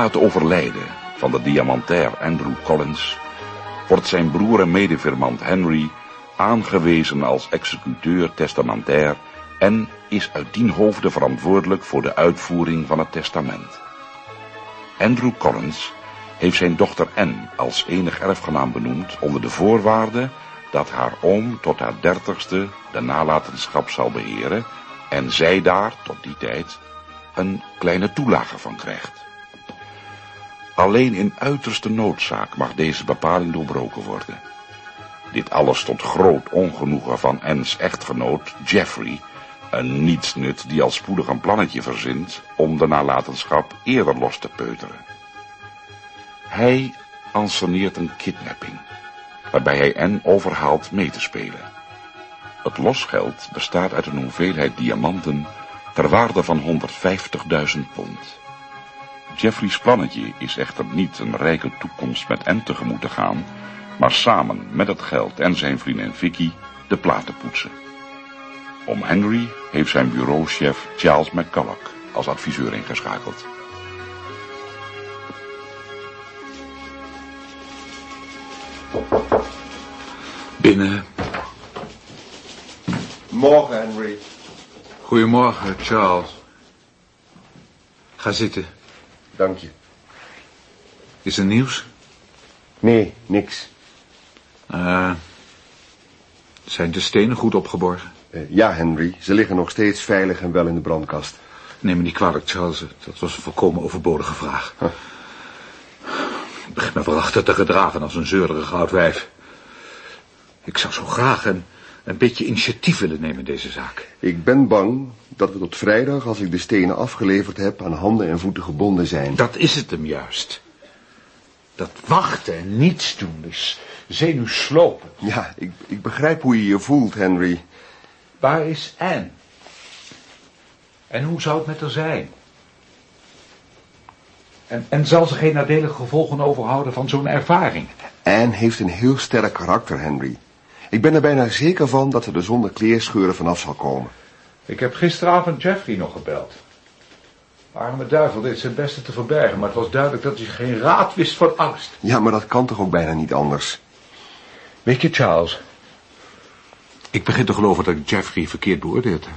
Na het overlijden van de diamantair Andrew Collins wordt zijn broer en medefirmant Henry aangewezen als executeur testamentair en is uit dien hoofde verantwoordelijk voor de uitvoering van het testament. Andrew Collins heeft zijn dochter Anne als enig erfgenaam benoemd onder de voorwaarde dat haar oom tot haar dertigste de nalatenschap zal beheren en zij daar tot die tijd een kleine toelage van krijgt. Alleen in uiterste noodzaak mag deze bepaling doorbroken worden. Dit alles tot groot ongenoegen van Anne's echtgenoot Jeffrey, een nietsnut die al spoedig een plannetje verzint om de nalatenschap eerder los te peuteren. Hij anseneert een kidnapping, waarbij hij Anne overhaalt mee te spelen. Het losgeld bestaat uit een hoeveelheid diamanten ter waarde van 150.000 pond. Jeffrey's plannetje is echter niet een rijke toekomst met Anne tegemoet te gaan, maar samen met het geld en zijn vriendin Vicky de platen poetsen. Om Henry heeft zijn bureauchef Charles McCulloch als adviseur ingeschakeld. Binnen. Morgen, Henry. Goedemorgen, Charles. Ga zitten. Dank je. Is er nieuws? Nee, niks. Uh, zijn de stenen goed opgeborgen? Uh, ja, Henry. Ze liggen nog steeds veilig en wel in de brandkast. Neem me niet kwalijk, Charles. Dat was een volkomen overbodige vraag. Huh. Ik begin me waarachter te gedragen als een zeurderig oud wijf. Ik zou zo graag een, een beetje initiatief willen nemen in deze zaak. Ik ben bang dat we tot vrijdag, als ik de stenen afgeleverd heb, aan handen en voeten gebonden zijn. Dat is het hem juist. Dat wachten en niets doen is zenuwslopen. Ja, ik, ik begrijp hoe je je voelt, Henry. Waar is Anne? En hoe zou het met haar zijn? En, en zal ze geen nadelige gevolgen overhouden van zo'n ervaring? Anne heeft een heel sterk karakter, Henry. Ik ben er bijna zeker van dat ze er zonder kleerscheuren vanaf zal komen. Ik heb gisteravond Jeffrey nog gebeld. Arme duivel deed zijn beste te verbergen, maar het was duidelijk dat hij geen raad wist van angst. Ja, maar dat kan toch ook bijna niet anders? Weet je, Charles, ik begin te geloven dat ik Jeffrey verkeerd beoordeeld heb.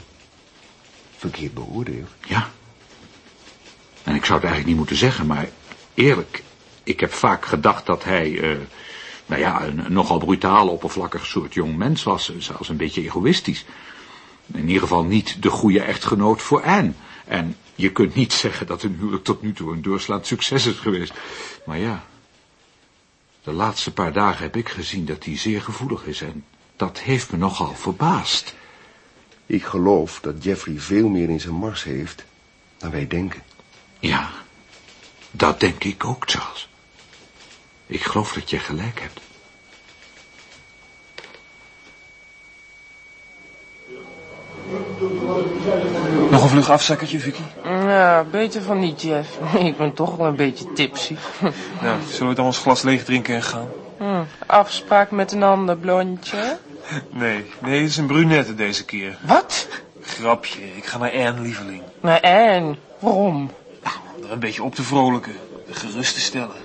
Verkeerd beoordeeld? Ja. En ik zou het eigenlijk niet moeten zeggen, maar eerlijk, ik heb vaak gedacht dat hij, uh, nou ja, een, een nogal brutaal, oppervlakkig soort jong mens was, zelfs een beetje egoïstisch. In ieder geval niet de goede echtgenoot voor Anne. En je kunt niet zeggen dat hun huwelijk tot nu toe een doorslaand succes is geweest. Maar ja, de laatste paar dagen heb ik gezien dat hij zeer gevoelig is en dat heeft me nogal verbaasd. Ik geloof dat Jeffrey veel meer in zijn mars heeft dan wij denken. Ja, dat denk ik ook, Charles. Ik geloof dat je gelijk hebt. Nog een vlug afzakkertje, Vicky? Ja, beter van niet, Jeff. Ik ben toch wel een beetje tipsy. Nou, zullen we dan ons glas leeg drinken en gaan? Hm, afspraak met een ander blondje? Nee, nee, het is een brunette deze keer. Wat? Grapje, ik ga naar Anne, lieveling. Naar Anne? Waarom? Nou, om er een beetje op te vrolijken, gerust te stellen.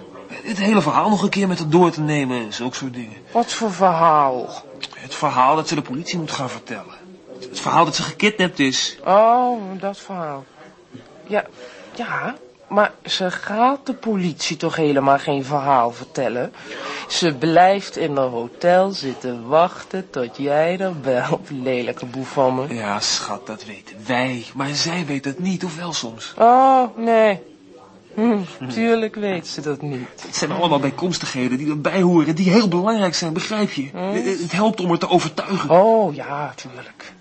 Het hele verhaal nog een keer met haar door te nemen, zulke soort dingen. Wat voor verhaal? Het verhaal dat ze de politie moet gaan vertellen. Het verhaal dat ze gekidnapt is. Oh, dat verhaal. Ja, ja, maar ze gaat de politie toch helemaal geen verhaal vertellen? Ze blijft in een hotel zitten wachten tot jij er belt, lelijke boef van me. Ja, schat, dat weten wij. Maar zij weet het niet, of wel soms? Oh, nee. Hm, tuurlijk weet ze dat niet. Het zijn allemaal bijkomstigheden die erbij horen, die heel belangrijk zijn, begrijp je? Hm? Het helpt om er te overtuigen. Oh, ja, tuurlijk.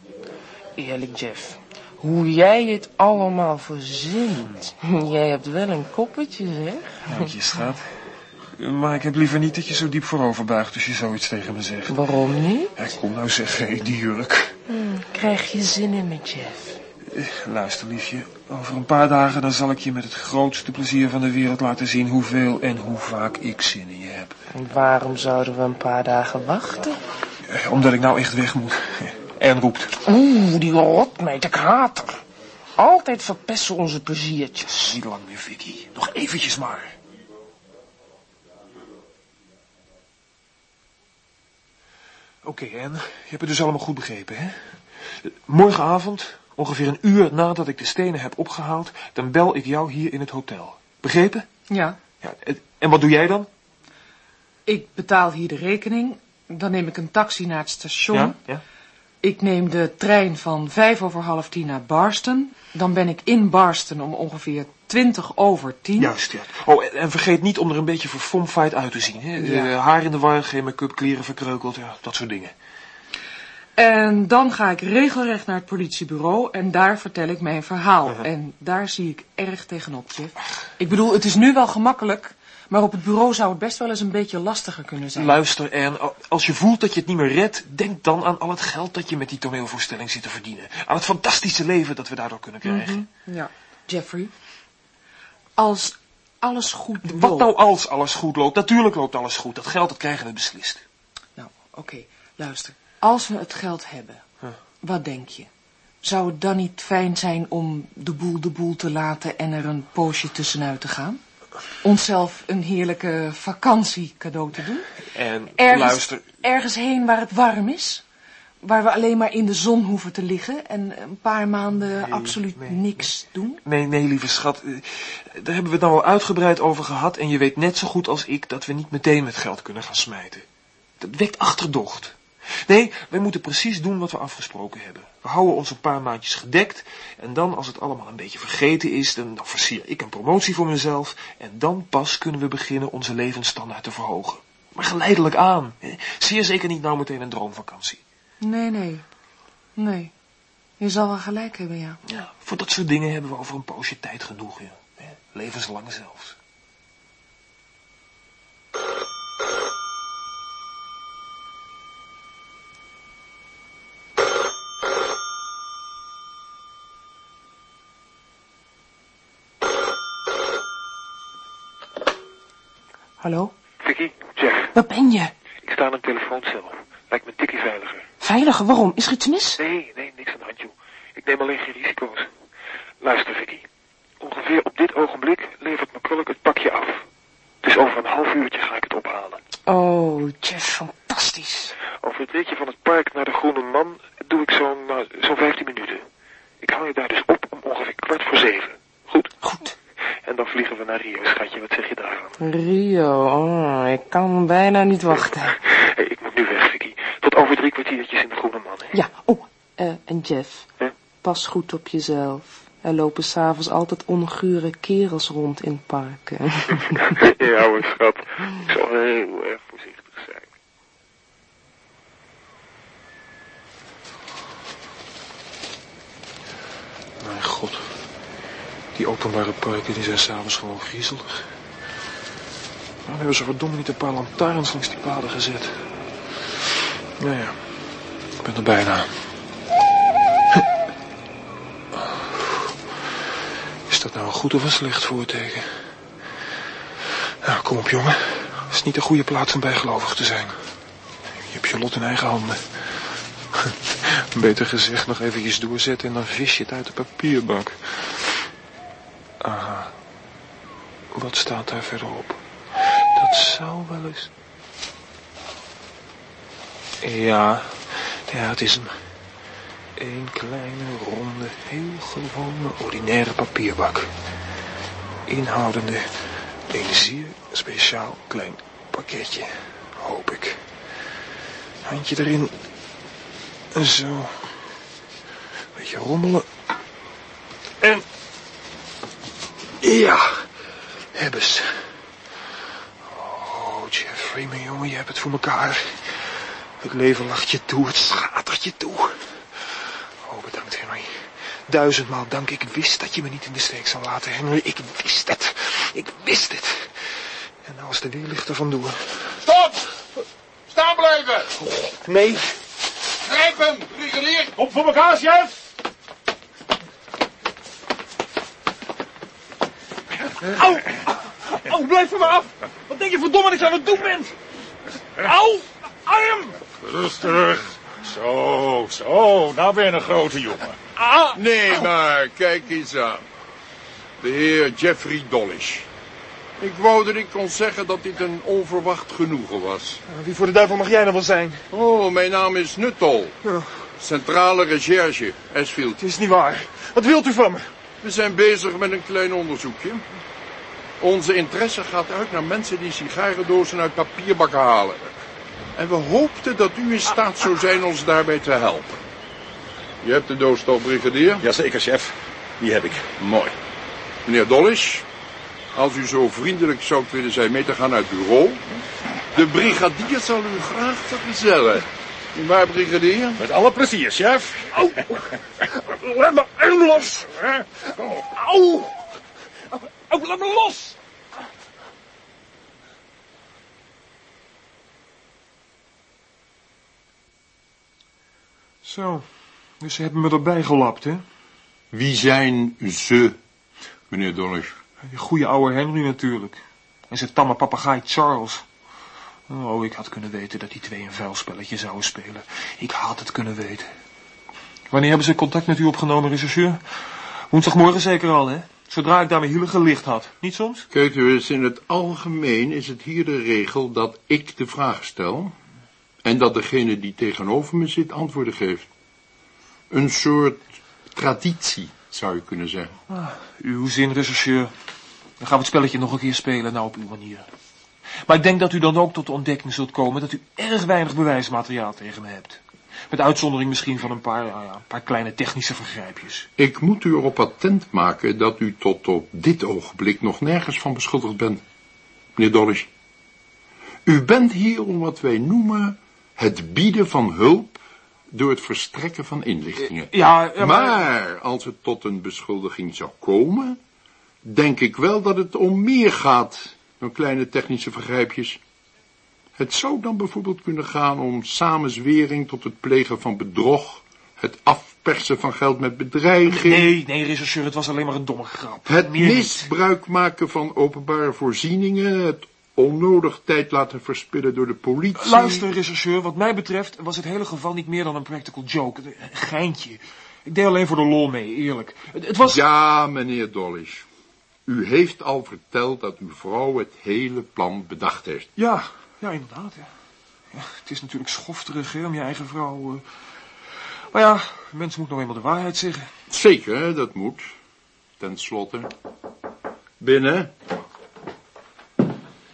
Eerlijk, Jeff. Hoe jij het allemaal verzint. Jij hebt wel een koppetje, zeg. Dank je, schat. Maar ik heb liever niet dat je zo diep voorover buigt als je zoiets tegen me zegt. Waarom niet? Ja, kom nou zeg, hé, die jurk. Hm, krijg je zin in me, Jeff? Luister, liefje. Over een paar dagen dan zal ik je met het grootste plezier van de wereld laten zien hoeveel en hoe vaak ik zin in je heb. En waarom zouden we een paar dagen wachten? Omdat ik nou echt weg moet. En roept. Oeh, die rotmeid, ik haat haar. Altijd verpesten onze pleziertjes. Niet lang meer, Vicky. Nog eventjes maar. Oké, en je hebt het dus allemaal goed begrepen, hè? Morgenavond, ongeveer een uur nadat ik de stenen heb opgehaald, dan bel ik jou hier in het hotel. Begrepen? Ja, Ja, en wat doe jij dan? ik betaal hier de rekening. Dan neem ik een taxi naar het station. Ja? ja? Ik neem de trein van vijf over half tien naar Barston. Dan ben ik in Barston om ongeveer twintig over tien. Juist, ja. Oh, en, en vergeet niet om er een beetje verfomfaaid uit te zien, hè? Ja. Haar in de war, geen make-up, kleren verkreukeld, ja, dat soort dingen. En dan ga ik regelrecht naar het politiebureau en daar vertel ik mijn verhaal. Uh-huh. En daar zie ik erg tegenop, Jeff. Ik bedoel, het is nu wel gemakkelijk, maar op het bureau zou het best wel eens een beetje lastiger kunnen zijn. Luister, en als je voelt dat je het niet meer redt, denk dan aan al het geld dat je met die toneelvoorstelling zit te verdienen. Aan het fantastische leven dat we daardoor kunnen krijgen. Ja, Jeffrey. Als alles goed loopt... Wat nou als alles goed loopt? Natuurlijk loopt alles goed. Dat geld, dat krijgen we beslist. Nou, oké, luister. Als we het geld hebben, wat denk je? Zou het dan niet fijn zijn om de boel de boel te laten en er een poosje tussenuit te gaan? Onszelf een heerlijke vakantie cadeau te doen? En Ergens, luister, ergens heen waar het warm is? Waar we alleen maar in de zon hoeven te liggen en een paar maanden absoluut nee, niks doen? nee, nee, lieve schat, eh, daar hebben we het nou al uitgebreid over gehad en je weet net zo goed als ik dat we niet meteen met geld kunnen gaan smijten. Dat wekt achterdocht. Nee, wij moeten precies doen wat we afgesproken hebben. We houden ons een paar maandjes gedekt en dan als het allemaal een beetje vergeten is, dan, dan versier ik een promotie voor mezelf en dan pas kunnen we beginnen onze levensstandaard te verhogen. Maar geleidelijk aan. hè. Zeer zeker niet nou meteen een droomvakantie. Nee, nee. Nee. Je zal wel gelijk hebben, ja. Ja, voor dat soort dingen hebben we over een poosje tijd genoeg, ja. Levenslang zelfs. Hallo? Vicky, Jeff, Waar ben je? ik sta aan een telefooncel. Lijkt me een tikkie veiliger. Veiliger, waarom? Is er iets mis? Nee, nee, niks aan de hand, joh. Ik neem alleen geen risico's. Luister, Vicky. Ongeveer op dit ogenblik levert McCulloch het pakje af. Dus over een half uurtje ga ik het ophalen. Oh, Jeff, fantastisch. Over het ritje van het park naar de Groene Man doe ik zo'n nou, zo'n 15 minuten. Ik haal je daar dus op om ongeveer kwart voor zeven. Goed? Goed. En dan vliegen we naar Rio, schatje. Wat zeg je daarvan? Rio, oh, ik kan bijna niet wachten. Hey, ik moet nu weg, Vicky. Tot over drie kwartiertjes in de Groene Man, hè? Ja, oh, eh, en Jeff, pas goed op jezelf. Er lopen s'avonds altijd ongure kerels rond in parken. ja hoor, schat. Ik zal heel erg voorzichtig zijn. Mijn god. Die openbare parken die zijn s'avonds gewoon griezelig. Waarom hebben ze verdomme niet een paar lantaarns langs die paden gezet? Nou ja, ik ben er bijna. Is dat nou een goed of een slecht voorteken? Nou, kom op jongen. Het is niet de goede plaats om bijgelovig te zijn. Je hebt je lot in eigen handen. Beter gezegd nog eventjes doorzetten en dan vis je het uit de papierbak. Aha. Wat staat daar verderop? Dat zou wel eens... Ja, ja, het is hem. Een kleine, ronde, heel gewone, ordinaire papierbak. Inhoudende een zeer speciaal klein pakketje, hoop ik. Handje erin. Zo. Beetje rommelen. En... Ja, hebben ze. Oh, Jeffrey, mijn jongen, je hebt het voor elkaar. Het leven lacht je toe, het schatert je toe. Oh, bedankt, Henry. Duizendmaal dank. Ik wist dat je me niet in de steek zou laten, Henry. Ik wist het. Ik wist het. En nou is de er vandoor. Stop! Staan blijven! Nee, Grijp hem, brigadier! Op voor elkaar, chef! Au! Au, blijf van me af! Wat denk je verdomme dat je aan het doen bent? Au! Arm! Rustig. Zo, zo. Nou ben je een grote jongen. Nee, maar kijk eens aan. De heer Jeffrey Dolish. Ik wou dat ik kon zeggen dat dit een onverwacht genoegen was. Wie voor de duivel mag jij nou wel zijn? Oh, mijn naam is Nuttall. Ja. Centrale Recherche, Esfield. Het is niet waar. Wat wilt u van me? We zijn bezig met een klein onderzoekje. Onze interesse gaat uit naar mensen die sigarendozen uit papierbakken halen. En we hoopten dat u in staat zou zijn ons daarbij te helpen. Je hebt de doos toch, brigadier? Jazeker, chef. Die heb ik. Mooi. Meneer Dollish, als u zo vriendelijk zou willen zijn mee te gaan naar het bureau. De brigadier zal u graag vergezellen. Waar, brigadier? Met alle plezier, chef. Au! Laat me arm los! Au! Au, laat me los! Zo, dus ze hebben me erbij gelapt, hè? Wie zijn ze, meneer Dollish? Die goede oude Henry natuurlijk. En zijn tamme papegaai Charles. Oh, ik had kunnen weten dat die twee een vuilspelletje zouden spelen. Ik had het kunnen weten. Wanneer hebben ze contact met u opgenomen, rechercheur? Woensdagmorgen zeker al, hè? Zodra ik daar mijn hielen gelicht had. Niet soms? Kijk u eens, in het algemeen is het hier de regel dat ik de vraag stel... en dat degene die tegenover me zit antwoorden geeft. Een soort traditie, zou je kunnen zeggen. Ah, uw zin, rechercheur. Dan gaan we het spelletje nog een keer spelen, nou op uw manier. Maar ik denk dat u dan ook tot de ontdekking zult komen dat u erg weinig bewijsmateriaal tegen me hebt. Met uitzondering misschien van een paar, ja, ja, een paar kleine technische vergrijpjes. Ik moet u erop attent maken dat u tot op dit ogenblik nog nergens van beschuldigd bent, meneer Dollish. U bent hier om wat wij noemen het bieden van hulp door het verstrekken van inlichtingen. Ja, ja, maar... Maar als het tot een beschuldiging zou komen, denk ik wel dat het om meer gaat dan kleine technische vergrijpjes. Het zou dan bijvoorbeeld kunnen gaan om samenzwering tot het plegen van bedrog, het afpersen van geld met bedreiging, Nee, nee, rechercheur, het was alleen maar een domme grap. het Meer niet. misbruik maken van openbare voorzieningen, het onnodig tijd laten verspillen door de politie. Luister, rechercheur, wat mij betreft was het hele geval niet meer dan een practical joke. Een geintje. Ik deed alleen voor de lol mee, eerlijk. Het, het was... Ja, meneer Dollish. U heeft al verteld dat uw vrouw het hele plan bedacht heeft. Ja, ja, inderdaad. Ja. Ja, het is natuurlijk schofterig hè, om je eigen vrouw... eh. Maar ja, een mens moet nou eenmaal de waarheid zeggen. Zeker, dat moet. Ten slotte. Binnen.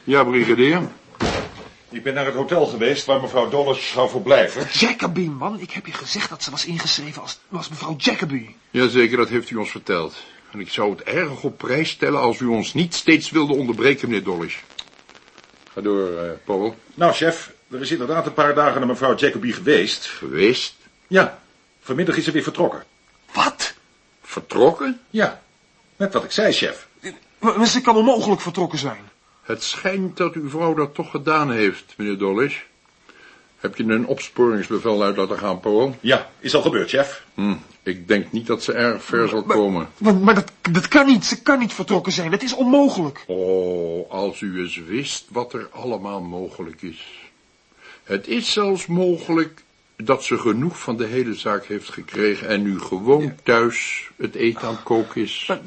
Ja, brigadier. Ik ben naar het hotel geweest waar mevrouw Dollars zou verblijven. Jacoby, man. Ik heb je gezegd dat ze was ingeschreven als, als mevrouw Jacoby. Jazeker, dat heeft u ons verteld. En ik zou het erg op prijs stellen als u ons niet steeds wilde onderbreken, meneer Dollish. Ga door, eh, Paul. Nou, chef, er is inderdaad een paar dagen naar mevrouw Jacoby geweest. Geweest? Ja, vanmiddag is ze weer vertrokken. Wat? Vertrokken? Ja, net wat ik zei, chef. Maar maar ze kan onmogelijk vertrokken zijn. Het schijnt dat uw vrouw dat toch gedaan heeft, meneer Dollish. Heb je een opsporingsbevel uit laten gaan, Paul? Ja, is al gebeurd, chef. Hm, ik denk niet dat ze erg ver zal komen. Maar, maar dat, dat kan niet. Ze kan niet vertrokken zijn. Dat is onmogelijk. Oh, als u eens wist wat er allemaal mogelijk is. Het is zelfs mogelijk dat ze genoeg van de hele zaak heeft gekregen en nu gewoon thuis het eten aan het koken is. Maar,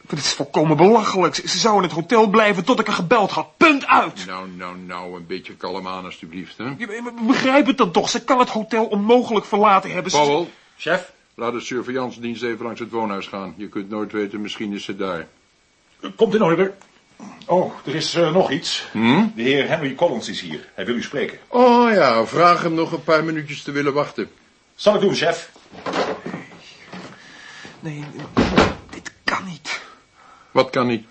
maar het is volkomen belachelijk. Ze, zou in het hotel blijven tot ik er gebeld had. Punt uit. Nou, nou, nou, een beetje kalm aan alstublieft, hè. Je- maar Begrijp het dan toch. Ze kan het hotel onmogelijk verlaten hebben. Ze- Paul, Chef, laat de surveillantsdienst even langs het woonhuis gaan. Je kunt nooit weten, misschien is ze daar. komt in orde. Oh, er is eh, nog iets. Hm? De heer Henry Collins is hier. Hij wil u spreken. Oh ja, vraag hem nog een paar minuutjes te willen wachten. Zal ik doen, chef? Nee, dit kan niet. Wat kan niet?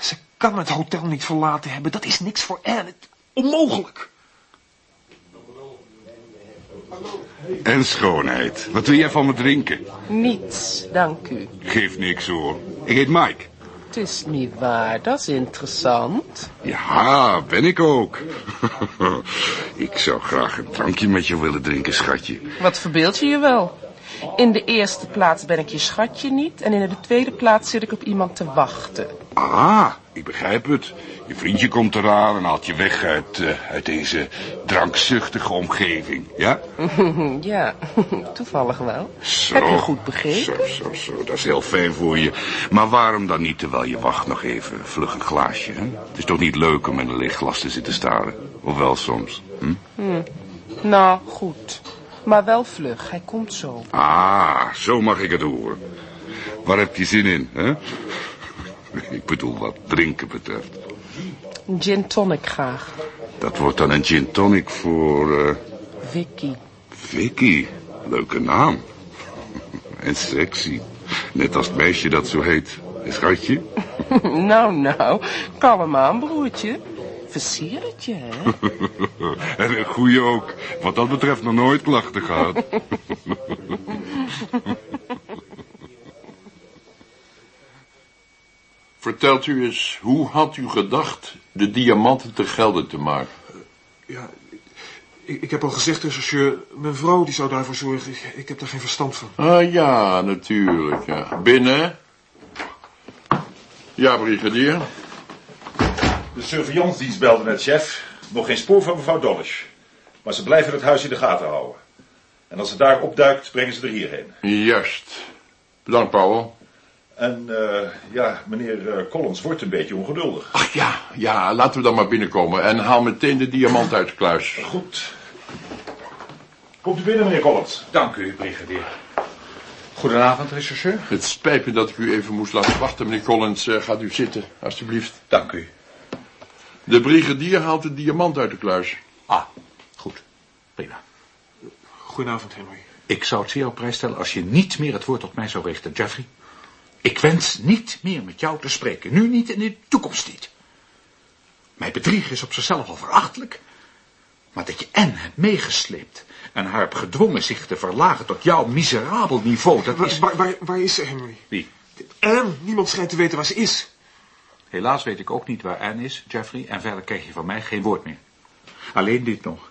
Ze kan het hotel niet verlaten hebben. Dat is niks voor Anne. Het- Onmogelijk. En schoonheid. Wat wil jij van me drinken? Niets, dank u. Geef niks hoor. Ik heet Mike. Het is niet waar, dat is interessant. Ja, ben ik ook. ik zou graag een drankje met je willen drinken, schatje. Wat verbeeld je je wel? In de eerste plaats ben ik je schatje niet en in de tweede plaats zit ik op iemand te wachten. Ah, ik begrijp het. Je vriendje komt eraan en haalt je weg uit, eh, uit deze drankzuchtige omgeving, ja? ja, toevallig wel. Zo, Heb je goed begrepen? Zo, zo, zo, dat is heel fijn voor je. Maar waarom dan niet, terwijl je wacht, nog even vlug een glaasje, hè? Het is toch niet leuk om met een leeg glas te zitten staren? Of wel soms, hm? Hm. Nou, goed. Maar wel vlug, hij komt zo. Ah, zo mag ik het horen. Waar heb je zin in, hè? Ik bedoel wat drinken betreft. Een gin tonic graag. Dat wordt dan een gin tonic voor... eh, Vicky. Vicky. Leuke naam. En sexy. Net als het meisje dat zo heet. Schatje? nou, nou. Kalm aan, broertje. Versier het je, hè? en een goeie ook. Wat dat betreft nog nooit klachten gehad. Vertelt u eens, hoe had u gedacht de diamanten te gelden te maken? Ja, ik, ik heb al gezegd, rechercheur, mijn vrouw die zou daarvoor zorgen. Ik, ik heb daar geen verstand van. Ah ja, natuurlijk, ja. Binnen. Ja, brigadier. De surveillantsdienst belde net, chef. Nog geen spoor van mevrouw Dolish. Maar ze blijven het huis in de gaten houden. En als ze daar opduikt, brengen ze er hierheen. Juist. Bedankt, Powell. En eh, ja, meneer eh, Collins wordt een beetje ongeduldig. Ach ja, ja, laten we dan maar binnenkomen. En haal meteen de diamant uit de kluis. Goed. Komt u binnen, meneer Collins. Dank u, brigadier. Goedenavond, rechercheur. Het spijt me dat ik u even moest laten wachten, meneer Collins. Eh, gaat u zitten, alstublieft. Dank u. De brigadier haalt de diamant uit de kluis. Ah, goed. Prima. Goedenavond, Henry. Ik zou het zeer op prijs stellen als je niet meer het woord tot mij zou richten, Jeffrey. Ik wens niet meer met jou te spreken. Nu niet en in de toekomst niet. Mijn bedriegen is op zichzelf al verachtelijk. Maar dat je Anne hebt meegesleept en haar hebt gedwongen zich te verlagen tot jouw miserabel niveau, dat is... Waar, waar, waar is ze, Henry? Wie? Anne, niemand schijnt te weten waar ze is. Helaas weet ik ook niet waar Anne is, Jeffrey, en verder krijg je van mij geen woord meer. Alleen dit nog.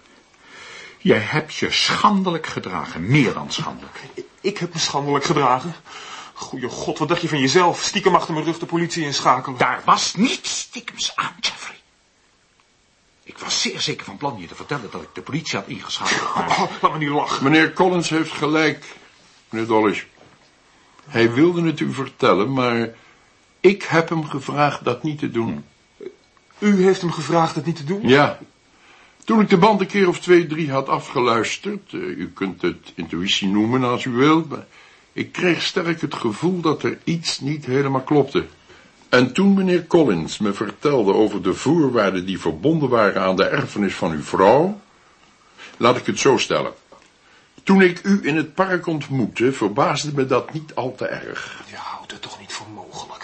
Jij hebt je schandelijk gedragen, meer dan schandelijk. Ik heb me schandelijk gedragen. Goeie god, wat dacht je van jezelf? Stiekem achter mijn rug de politie inschakelen. Daar was niets stiekems aan, Jeffrey. Ik was zeer zeker van plan je te vertellen dat ik de politie had ingeschakeld. Maar... Oh, laat me niet lachen. Meneer Collins heeft gelijk, meneer Dollish. Hij wilde het u vertellen, maar ik heb hem gevraagd dat niet te doen. U heeft hem gevraagd het niet te doen? Ja. Toen ik de band een keer of twee, drie had afgeluisterd, uh, u kunt het intuïtie noemen als u wilt, maar ik kreeg sterk het gevoel dat er iets niet helemaal klopte. En toen meneer Collins me vertelde over de voorwaarden die verbonden waren aan de erfenis van uw vrouw, laat ik het zo stellen. Toen ik u in het park ontmoette, verbaasde me dat niet al te erg. Je houdt het toch niet voor mogelijk,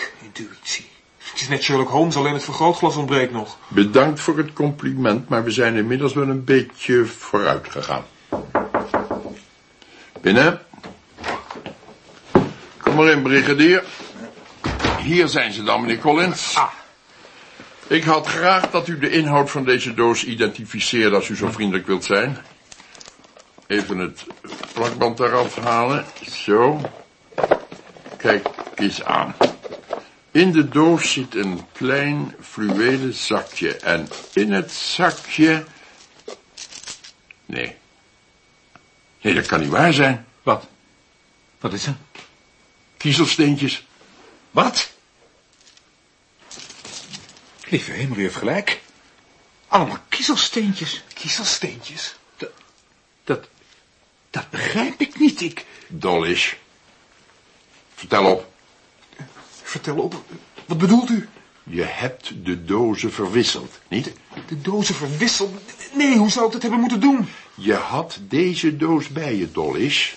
Het is net Sherlock Holmes, alleen het vergrootglas ontbreekt nog. Bedankt voor het compliment, maar we zijn inmiddels wel een beetje vooruit gegaan. Binnen. Kom maar in, brigadier. Hier zijn ze dan, meneer Collins. Ah. Ik had graag dat u de inhoud van deze doos identificeert als u zo vriendelijk wilt zijn. Even het plakband eraf halen. Zo. Kijk eens aan. In de doos zit een klein fluwelen zakje. En in het zakje... Nee. Nee, dat kan niet waar zijn. Wat? Wat is er? Kiezelsteentjes. Wat? Lieve hemel, u heeft gelijk. Allemaal kiezelsteentjes. Kiezelsteentjes? Dat, dat, dat begrijp ik niet. Ik... Dollish. Vertel op. Vertel op. Wat bedoelt u? Je hebt de dozen verwisseld, niet? De dozen verwisseld? Nee, hoe zou ik dat hebben moeten doen? Je had deze doos bij je, Dollish.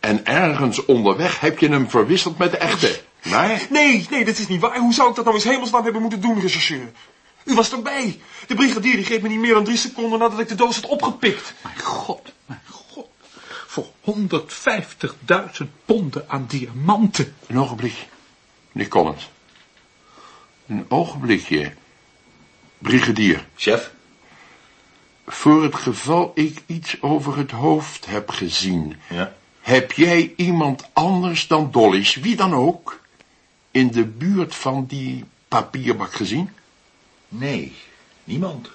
En ergens onderweg heb je hem verwisseld met de echte. Maar... Nee, nee, dat is niet waar. Hoe zou ik dat nou eens hemelsnaam hebben moeten doen, rechercheur? U was erbij. De brigadier die greep me niet meer dan drie seconden nadat ik de doos had opgepikt. Mijn god, mijn god. Voor 150.000 ponden aan diamanten. Een ogenblik, meneer Collins. Een ogenblikje. Brigadier. Chef? Voor het geval ik iets over het hoofd heb gezien... Ja? Heb jij iemand anders dan Dollish, wie dan ook... in de buurt van die papierbak gezien? Nee, niemand.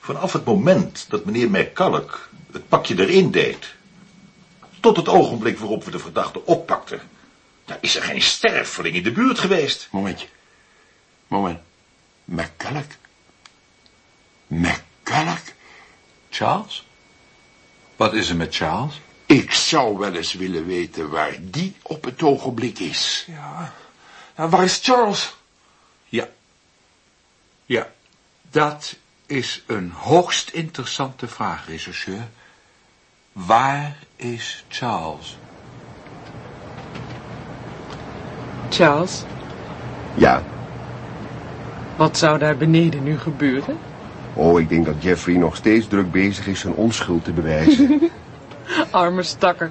Vanaf het moment dat meneer McCulloch het pakje erin deed... tot het ogenblik waarop we de verdachte oppakten... daar is er geen sterfeling in de buurt geweest. Momentje. Moment. McCulloch? McCulloch? Charles? Wat is er met Charles? Ik zou wel eens willen weten waar die op het ogenblik is. Ja. ja waar is Charles? Ja. Ja, dat is een hoogst interessante vraag, rechercheur. Waar is Charles? Charles, Ja. wat zou daar beneden nu gebeuren? Oh, ik denk dat Jeffrey nog steeds druk bezig is zijn onschuld te bewijzen. Arme stakker.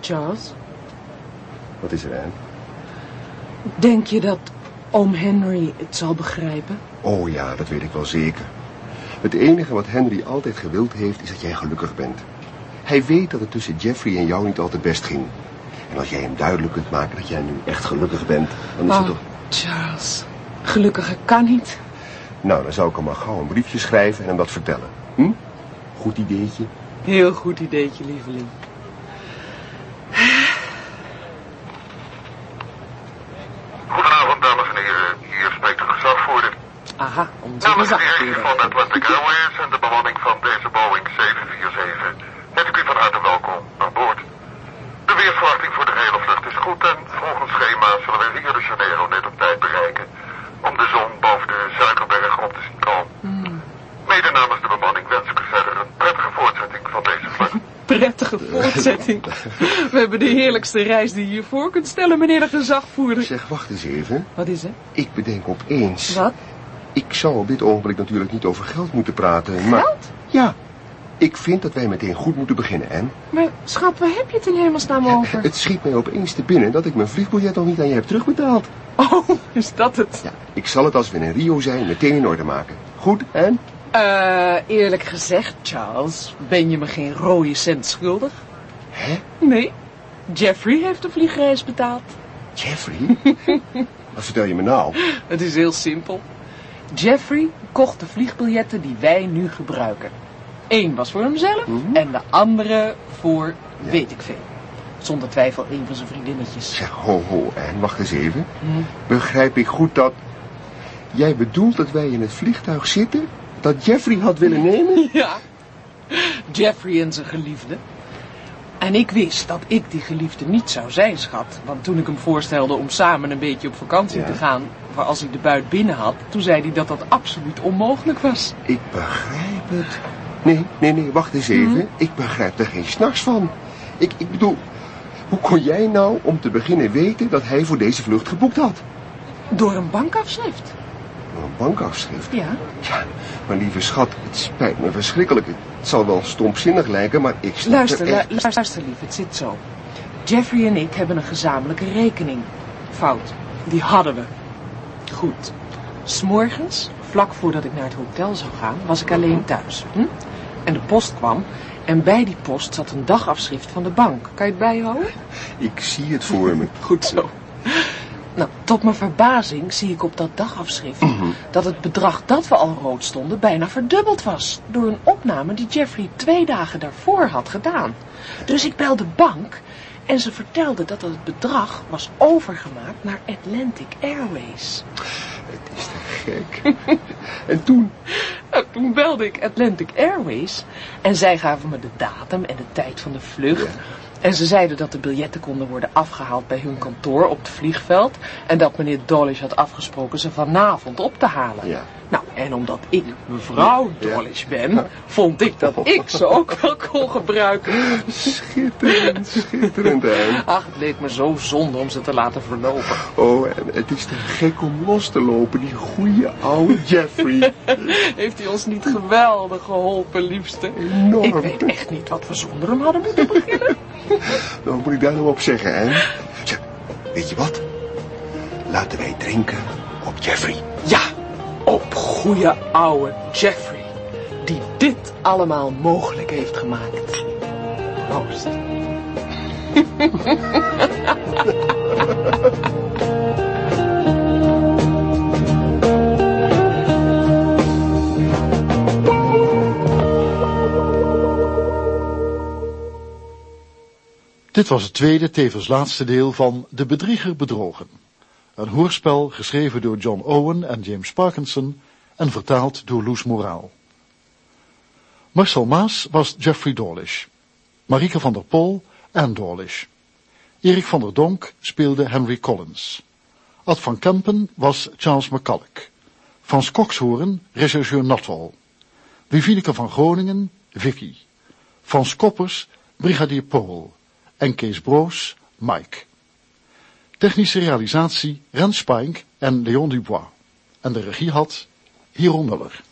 Charles, Wat is er aan? denk je dat oom Henry het zal begrijpen? Oh ja, dat weet ik wel zeker. Het enige wat Henry altijd gewild heeft, is dat jij gelukkig bent. Hij weet dat het tussen Jeffrey en jou niet altijd best ging. En als jij hem duidelijk kunt maken dat jij nu echt gelukkig bent, dan is het Oh, toch... Charles, gelukkiger kan niet. Nou, dan zou ik hem maar gauw een briefje schrijven en hem dat vertellen. Hm? Goed ideetje. Heel goed ideetje, lieveling. Goedenavond, dames en heren. Hier spreekt de gezagvoerder. Aha, onze Namens het beheertje gezagvoerder. van Atlantic Airways en de bemanning van deze Boeing 747 heet ik u van harte welkom aan boord. De weersverwachting voor de hele vlucht is goed en volgens schema zullen we Rio de Janeiro net op tijd bereiken om de zon boven de Suikerberg op te zien komen. Mede namens de bemanning wens ik u verder een prettige voortzetting van deze vlucht. We hebben de heerlijkste reis die je je voor kunt stellen, meneer de gezagvoerder. Zeg, wacht eens even. Wat is er? Ik bedenk opeens... Wat? Ik zou op dit ogenblik natuurlijk niet over geld moeten praten, maar... Geld? Ja. Ik vind dat wij meteen goed moeten beginnen, en Maar schat, waar heb je het in hemelsnaam over? Het schiet mij opeens te binnen dat ik mijn vliegbiljet nog niet aan je heb terugbetaald. Oh, is dat het? Ja, ik zal het als we in Rio zijn meteen in orde maken. Goed, en? Eh, eerlijk gezegd, Charles, ben je me geen rode cent schuldig? Hè? Nee, Jeffrey heeft de vliegreis betaald. Jeffrey? Wat vertel je me nou? Het is heel simpel. Jeffrey kocht de vliegbiljetten die wij nu gebruiken. Eén was voor hemzelf en de andere voor weet ik veel. Zonder twijfel een van zijn vriendinnetjes. Zeg, ho, ho, en wacht eens even. Begrijp ik goed dat... Jij bedoelt dat wij in het vliegtuig zitten? Dat Jeffrey had willen nemen? Ja, Jeffrey en zijn geliefde. En ik wist dat ik die geliefde niet zou zijn, schat. Want toen ik hem voorstelde om samen een beetje op vakantie Ja. te gaan... voor als ik de buit binnen had, toen zei hij dat dat absoluut onmogelijk was. Ik begrijp het. Nee, nee, nee, wacht eens even. Ik begrijp er geen s'nachts van. Ik, ik bedoel, hoe kon jij nou om te beginnen weten dat hij voor deze vlucht geboekt had? Door een bankafschrift. Bankafschrift? Ja. Ja, maar lieve schat, het spijt me verschrikkelijk. Het zal wel stomzinnig lijken, maar ik Luister, er echt... lu- luister lief, het zit zo. Jeffrey en ik hebben een gezamenlijke rekening. Fout, die hadden we. Goed. S'morgens, vlak voordat ik naar het hotel zou gaan, was ik alleen thuis. Hm? En de post kwam en bij die post zat een dagafschrift van de bank. Kan je het bijhouden? Ik zie het voor me. Goed zo. Nou, tot mijn verbazing zie ik op dat dagafschrift dat het bedrag dat we al rood stonden bijna verdubbeld was. Door een opname die Jeffrey twee dagen daarvoor had gedaan. Dus ik belde bank en ze vertelde dat het bedrag was overgemaakt naar Atlantic Airways. Het is te gek. en toen? Nou, toen belde ik Atlantic Airways en zij gaven me de datum en de tijd van de vlucht. En ze zeiden dat de biljetten konden worden afgehaald bij hun kantoor op het vliegveld. En dat meneer Dolish had afgesproken ze vanavond op te halen. Ja. Nou, en omdat ik mevrouw Ja. Dolish ben, vond ik dat ik ze ook wel kon gebruiken. Schitterend, schitterend, hè? Ach, het leek me zo zonde om ze te laten verlopen. Oh, en het is te gek om los te lopen, die goede oude Jeffrey. Heeft hij ons niet geweldig geholpen, liefste? Enorm. Ik weet echt niet wat we zonder hem hadden moeten beginnen. Wat moet ik daar nou op zeggen, hè? Weet je wat? Laten wij drinken op Jeffrey. Ja, op goede oude Jeffrey. Die dit allemaal mogelijk heeft gemaakt. Proost. Dit was het tweede, tevens laatste deel van De Bedrieger Bedrogen. Een hoorspel geschreven door John Owen en James Parkinson en vertaald door Loes Moraal. Marcel Maas was Jeffrey Dawlish. Marike van der Pol Anne Dawlish. Erik van der Donk speelde Henry Collins. Ad van Kempen was Charles McCulloch. Frans Kokshoorn, rechercheur Nuttall. Wivineke van Groningen, Vicky. Frans Koppers, brigadier Paul. En Kees Broos, Mike. Technische realisatie Rens Spink en Leon Dubois. En de regie had Hieron Muller.